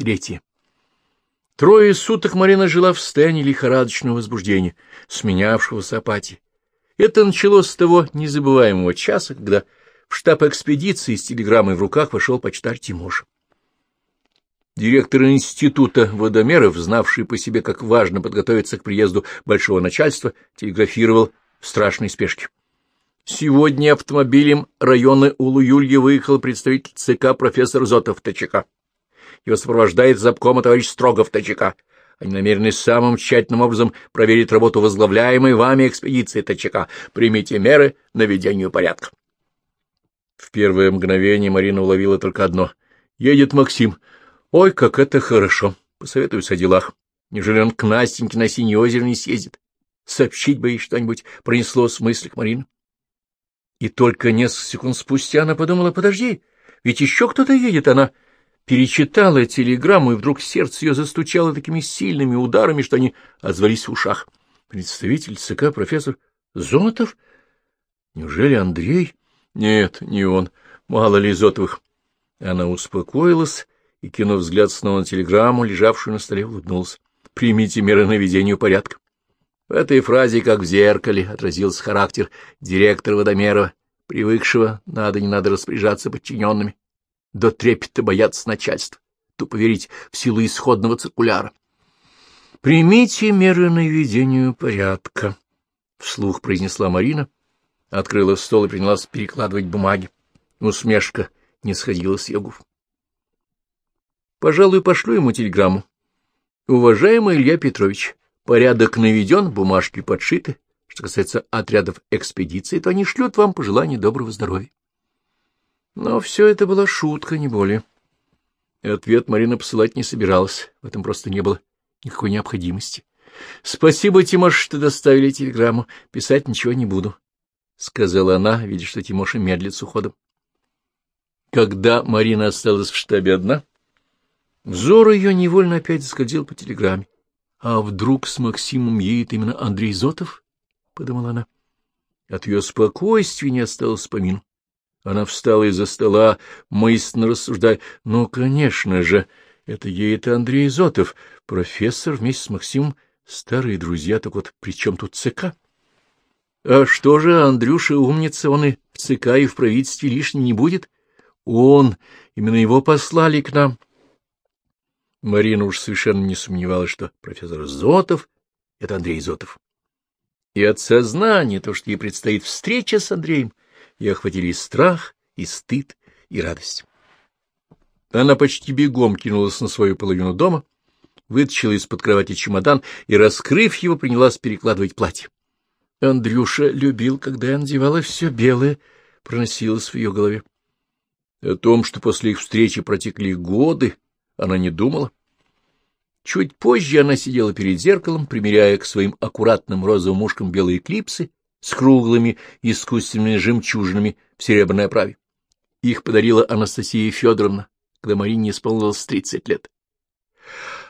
Третье. Трое суток Марина жила в состоянии лихорадочного возбуждения, сменявшегося апатии. Это началось с того незабываемого часа, когда в штаб экспедиции с телеграммой в руках вошел почтарь Тимоша. Директор института водомеров, знавший по себе, как важно подготовиться к приезду большого начальства, телеграфировал в страшной спешке. Сегодня автомобилем района Улу-Юльи выехал представитель ЦК профессор Зотов ТЧК. Его сопровождает забкома товарищ Строгов ТЧК. Они намерены самым тщательным образом проверить работу возглавляемой вами экспедиции ТЧК. Примите меры наведению порядка. В первое мгновение Марина уловила только одно. Едет Максим. Ой, как это хорошо. Посоветуюсь о делах. Неужели он к Настеньке на Синее озеро не съездит? Сообщить бы ей что-нибудь пронесло с мысли к Марину. И только несколько секунд спустя она подумала, подожди, ведь еще кто-то едет. Она перечитала телеграмму, и вдруг сердце ее застучало такими сильными ударами, что они отзвались в ушах. Представитель ЦК профессор Зотов? Неужели Андрей? Нет, не он. Мало ли Зотовых. Она успокоилась и, кинув взгляд снова на телеграмму, лежавшую на столе, улыбнулась. Примите меры наведению порядка. В этой фразе, как в зеркале, отразился характер директора Водомерова, привыкшего надо не надо распоряжаться подчиненными, до трепета бояться начальства, тупо верить в силу исходного циркуляра. «Примите меры наведению порядка», — вслух произнесла Марина, открыла стол и принялась перекладывать бумаги. Усмешка не сходила с губ. «Пожалуй, пошлю ему телеграмму. Уважаемый Илья Петрович, Порядок наведен, бумажки подшиты. Что касается отрядов экспедиции, то они шлют вам пожелания доброго здоровья. Но все это была шутка, не более. И ответ Марина посылать не собиралась, в этом просто не было никакой необходимости. — Спасибо, Тимош, что доставили телеграмму. Писать ничего не буду, — сказала она, видя, что Тимоша медлит с уходом. Когда Марина осталась в штабе одна, взор ее невольно опять заскользил по телеграмме. А вдруг с Максимом едет именно Андрей Зотов? — подумала она. От ее спокойствия не осталось помину. Она встала из-за стола, мысленно рассуждая. Ну, конечно же, это едет Андрей Зотов, профессор вместе с Максимом, старые друзья, так вот при чем тут ЦК? А что же, Андрюша умница, он и в ЦК, и в правительстве лишний не будет? Он, именно его послали к нам. — Марина уж совершенно не сомневалась, что профессор Зотов — это Андрей Зотов. И от сознания, то, что ей предстоит встреча с Андреем, ее охватили и страх, и стыд, и радость. Она почти бегом кинулась на свою половину дома, вытащила из-под кровати чемодан и, раскрыв его, принялась перекладывать платье. Андрюша любил, когда я надевала все белое, проносилось в ее голове. О том, что после их встречи протекли годы, она не думала. Чуть позже она сидела перед зеркалом, примеряя к своим аккуратным розовым ушкам белые клипсы с круглыми искусственными жемчужинами в серебряной оправе. Их подарила Анастасия Федоровна, когда Марине исполнилось тридцать лет.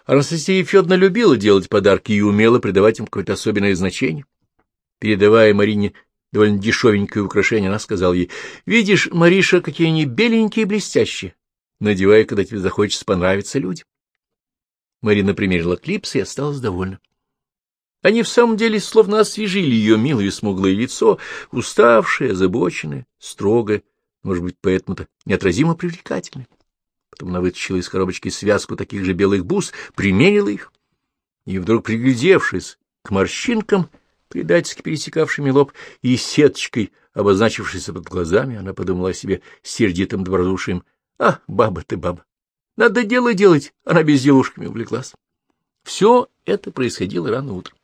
Анастасия Федоровна любила делать подарки и умела придавать им какое-то особенное значение. Передавая Марине довольно дешевенькое украшение, она сказала ей, «Видишь, Мариша, какие они беленькие и блестящие надевай, когда тебе захочется понравиться людям. Марина примерила клипсы и осталась довольна. Они в самом деле словно освежили ее милое смуглое лицо, уставшее, озабоченное, строгое, может быть, поэтому-то неотразимо привлекательное. Потом она вытащила из коробочки связку таких же белых бус, примерила их, и вдруг, приглядевшись к морщинкам, предательски пересекавшими лоб и сеточкой, обозначившейся под глазами, она подумала о себе сердитым добродушием, а, баба ты, баба. Надо дело делать, она безделушками увлеклась. Все это происходило рано утром.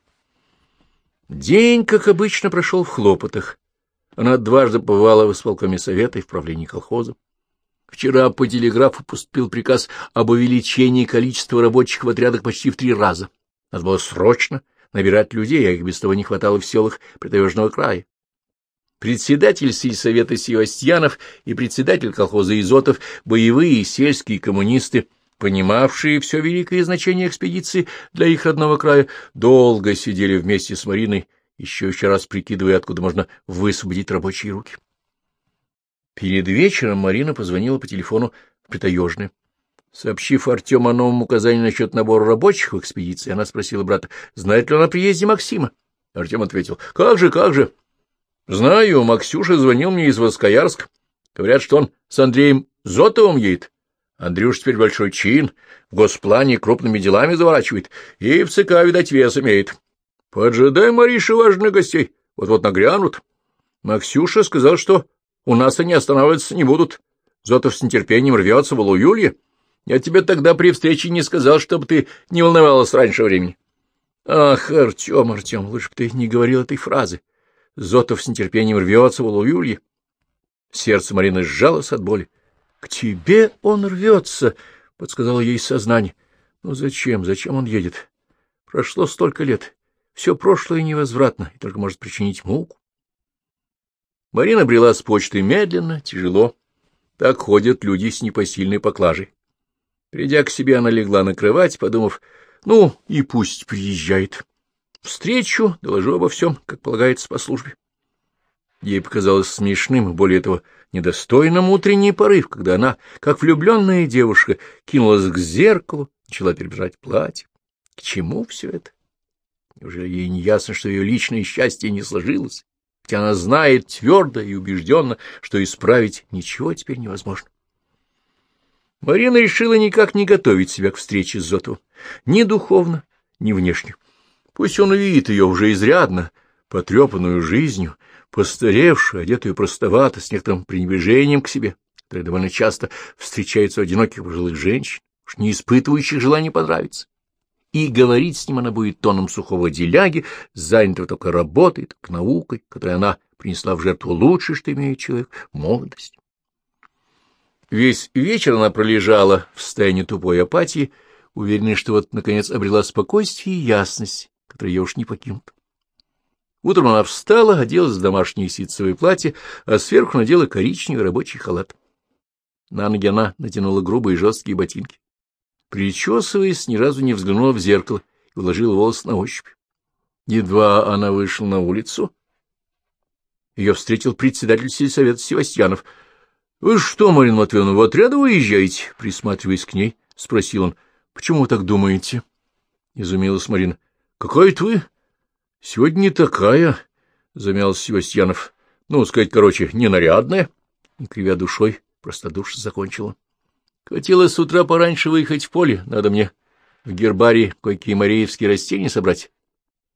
День, как обычно, прошел в хлопотах. Она дважды побывала в исполкоме совета и в правлении колхоза. Вчера по телеграфу поступил приказ об увеличении количества рабочих в отрядах почти в три раза. Надо было срочно набирать людей, а их без того не хватало в селах притаежного края. Председатель сельсовета Севастьянов и председатель колхоза Изотов, боевые сельские коммунисты, понимавшие все великое значение экспедиции для их родного края, долго сидели вместе с Мариной, еще еще раз прикидывая, откуда можно высвободить рабочие руки. Перед вечером Марина позвонила по телефону в Притаежное. Сообщив Артему о новом указании насчет набора рабочих в экспедиции, она спросила брата, знает ли он о приезде Максима. Артем ответил, как же, как же. Знаю, Максюша звонил мне из Воскоярска. Говорят, что он с Андреем Зотовым едет. Андрюш теперь большой чин, в госплане крупными делами заворачивает, и в ЦК, видать, вес имеет. Поджидай, Мариша, важных гостей, вот-вот нагрянут. Максюша сказал, что у нас они останавливаться не будут. Зотов с нетерпением рвется в Алуюлье. Я тебе тогда при встрече не сказал, чтобы ты не волновалась раньше времени. Ах, Артем, Артем, лучше бы ты не говорил этой фразы. Зотов с нетерпением рвется в Алуюлье. Сердце Марины сжалось от боли. — К тебе он рвется, — подсказало ей сознание. — Ну зачем, зачем он едет? Прошло столько лет. Все прошлое невозвратно и только может причинить муку. Марина брела с почты медленно, тяжело. Так ходят люди с непосильной поклажей. Придя к себе, она легла на кровать, подумав, ну, и пусть приезжает. Встречу, доложу обо всем, как полагается по службе. Ей показалось смешным более того, недостойным утренний порыв, когда она, как влюбленная девушка, кинулась к зеркалу, начала перебирать платье. К чему все это? Неужели ей не ясно, что ее личное счастье не сложилось? Хотя она знает твердо и убежденно, что исправить ничего теперь невозможно. Марина решила никак не готовить себя к встрече с Зотовым, ни духовно, ни внешне. Пусть он увидит ее уже изрядно, потрепанную жизнью, постаревшую, одетую простовато, с некоторым пренебрежением к себе, которое довольно часто встречается у одиноких пожилых женщин, уж не испытывающих желания понравиться. И говорить с ним она будет тоном сухого деляги, занятого только работой, только наукой, которой она принесла в жертву лучшее, что имеет человек — молодость. Весь вечер она пролежала в состоянии тупой апатии, уверенная, что вот, наконец, обрела спокойствие и ясность, которые ее уж не покинут. Утром она встала, оделась в домашнее ситцевое платье, а сверху надела коричневый рабочий халат. На ноги она натянула грубые жесткие ботинки. Причесываясь, ни разу не взглянула в зеркало и уложила волосы на ощупь. Едва она вышла на улицу, ее встретил председатель сельсовета Севастьянов —— Вы что, Марина Матвеевна, в отряд уезжаете? — присматриваясь к ней, спросил он. — Почему вы так думаете? — изумилась Марина. — Какая это вы? — Сегодня не такая, — замялся Севастьянов. — Ну, сказать, короче, ненарядная. И, кривя душой, простодушно закончила. — Хотела с утра пораньше выехать в поле. Надо мне в гербарии кое-какие мареевские растения собрать.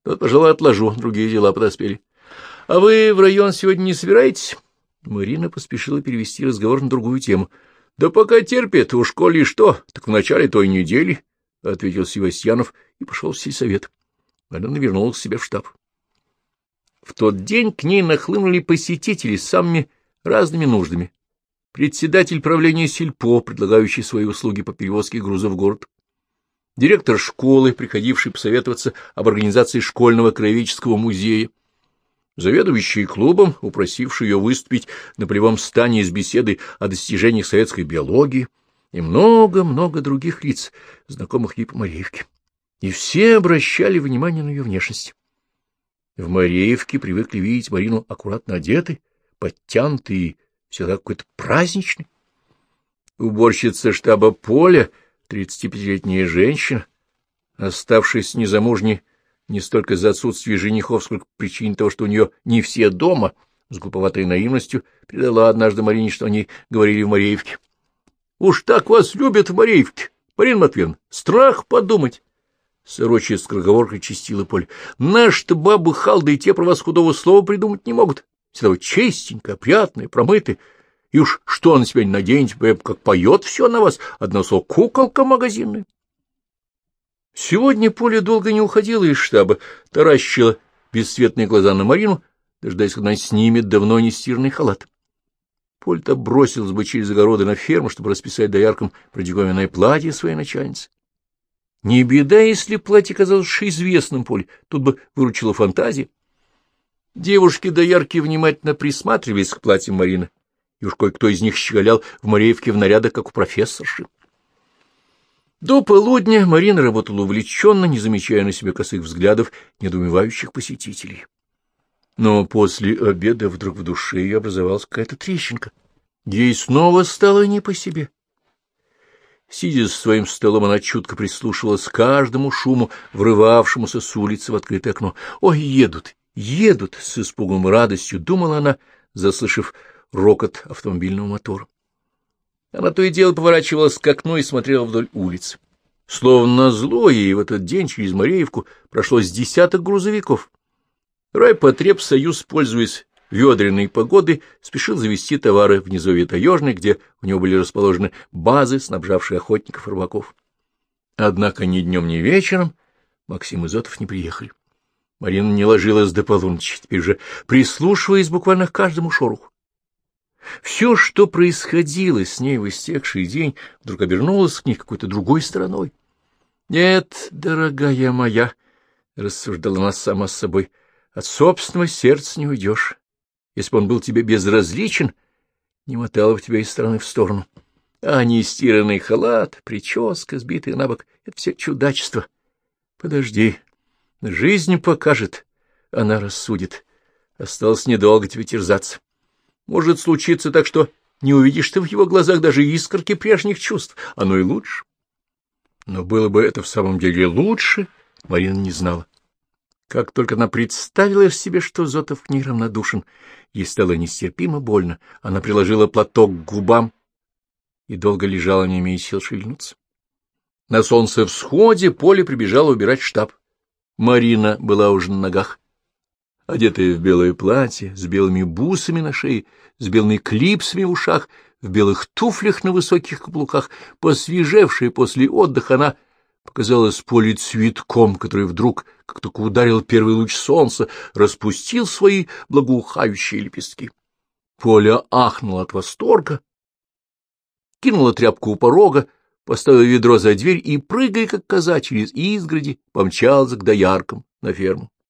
Вот, пожалуй, отложу, другие дела подоспели. — А вы в район сегодня не собираетесь? Марина поспешила перевести разговор на другую тему. — Да пока терпит, уж коли что, так в начале той недели, — ответил Севастьянов и пошел в сельсовет. Марина вернулась к себе в штаб. В тот день к ней нахлынули посетители с самыми разными нуждами. Председатель правления Сельпо, предлагающий свои услуги по перевозке грузов в город. Директор школы, приходивший посоветоваться об организации школьного краеведческого музея заведующий клубом, упросивший ее выступить на полевом стане с беседой о достижениях советской биологии, и много-много других лиц, знакомых ей по Мареевке. И все обращали внимание на ее внешность. В Мареевке привыкли видеть Марину аккуратно одетой, подтянутой и всегда какой-то праздничной. Уборщица штаба Поля, 35-летняя женщина, оставшись незамужней не столько за отсутствие женихов, сколько причине того, что у нее не все дома, с глуповатой наивностью передала однажды Марине, что они говорили в Мареевке. — Уж так вас любят в Мареевке, Марина Матвеевна, страх подумать. Сорочья скороговоркой чистила поле. Наши-то бабы халды и те про вас худого слова придумать не могут. Всегда вы чистенько, опрятные, промыты. И уж что на себя не наденете, как поет все на вас, одно слово куколка магазинная. Сегодня Поля долго не уходила из штаба, таращила бесцветные глаза на Марину, дожидаясь, когда она снимет давно не стиранный халат. Поль-то бросилась бы через огороды на ферму, чтобы расписать дояркам продиковинное платье своей начальницы. Не беда, если платье казалось известным Поле, тут бы выручила фантазия. Девушки-доярки внимательно присматривались к платьям Марины, и уж кое-кто из них щеголял в Мареевке в нарядах, как у профессорши. До полудня Марина работала увлеченно, не замечая на себе косых взглядов недоумевающих посетителей. Но после обеда вдруг в душе ее образовалась какая-то трещинка. Ей снова стало не по себе. Сидя за своим столом, она чутко прислушивалась к каждому шуму, врывавшемуся с улицы в открытое окно. «Ой, едут, едут!» — с испугом и радостью думала она, заслышав рокот автомобильного мотора. Она то и дело поворачивалась к окну и смотрела вдоль улиц. Словно назло ей в этот день через Мореевку прошло с десяток грузовиков. Райпотребсоюз, пользуясь ведреной погоды, спешил завести товары в низовье где у него были расположены базы, снабжавшие охотников и рыбаков. Однако ни днем, ни вечером Максим и Зотов не приехали. Марина не ложилась до полуночи, теперь же прислушиваясь буквально к каждому шороху. Все, что происходило с ней в истекший день, вдруг обернулось к ней какой-то другой стороной. — Нет, дорогая моя, — рассуждала она сама с собой, — от собственного сердца не уйдешь. Если бы он был тебе безразличен, не мотал бы тебя из стороны в сторону. А нестиранный халат, прическа, сбитая на бок — это все чудачество. Подожди, жизнь покажет, она рассудит. Осталось недолго тебе терзаться. Может случиться так, что не увидишь ты в его глазах даже искорки прежних чувств. Оно и лучше. Но было бы это в самом деле лучше, Марина не знала. Как только она представила себе, что Зотов к ней равнодушен, ей стало нестерпимо больно. Она приложила платок к губам и долго лежала, не имея сил шевельнуться. На солнце всходе Поле прибежала убирать штаб. Марина была уже на ногах. Одетая в белое платье, с белыми бусами на шее, с белыми клипсами в ушах, в белых туфлях на высоких каблуках, посвежевшая после отдыха, она показалось поле цветком, который вдруг, как только ударил первый луч солнца, распустил свои благоухающие лепестки. Поля ахнула от восторга, кинула тряпку у порога, поставила ведро за дверь и, прыгая, как коза, через изгороди, помчалась к дояркам на ферму.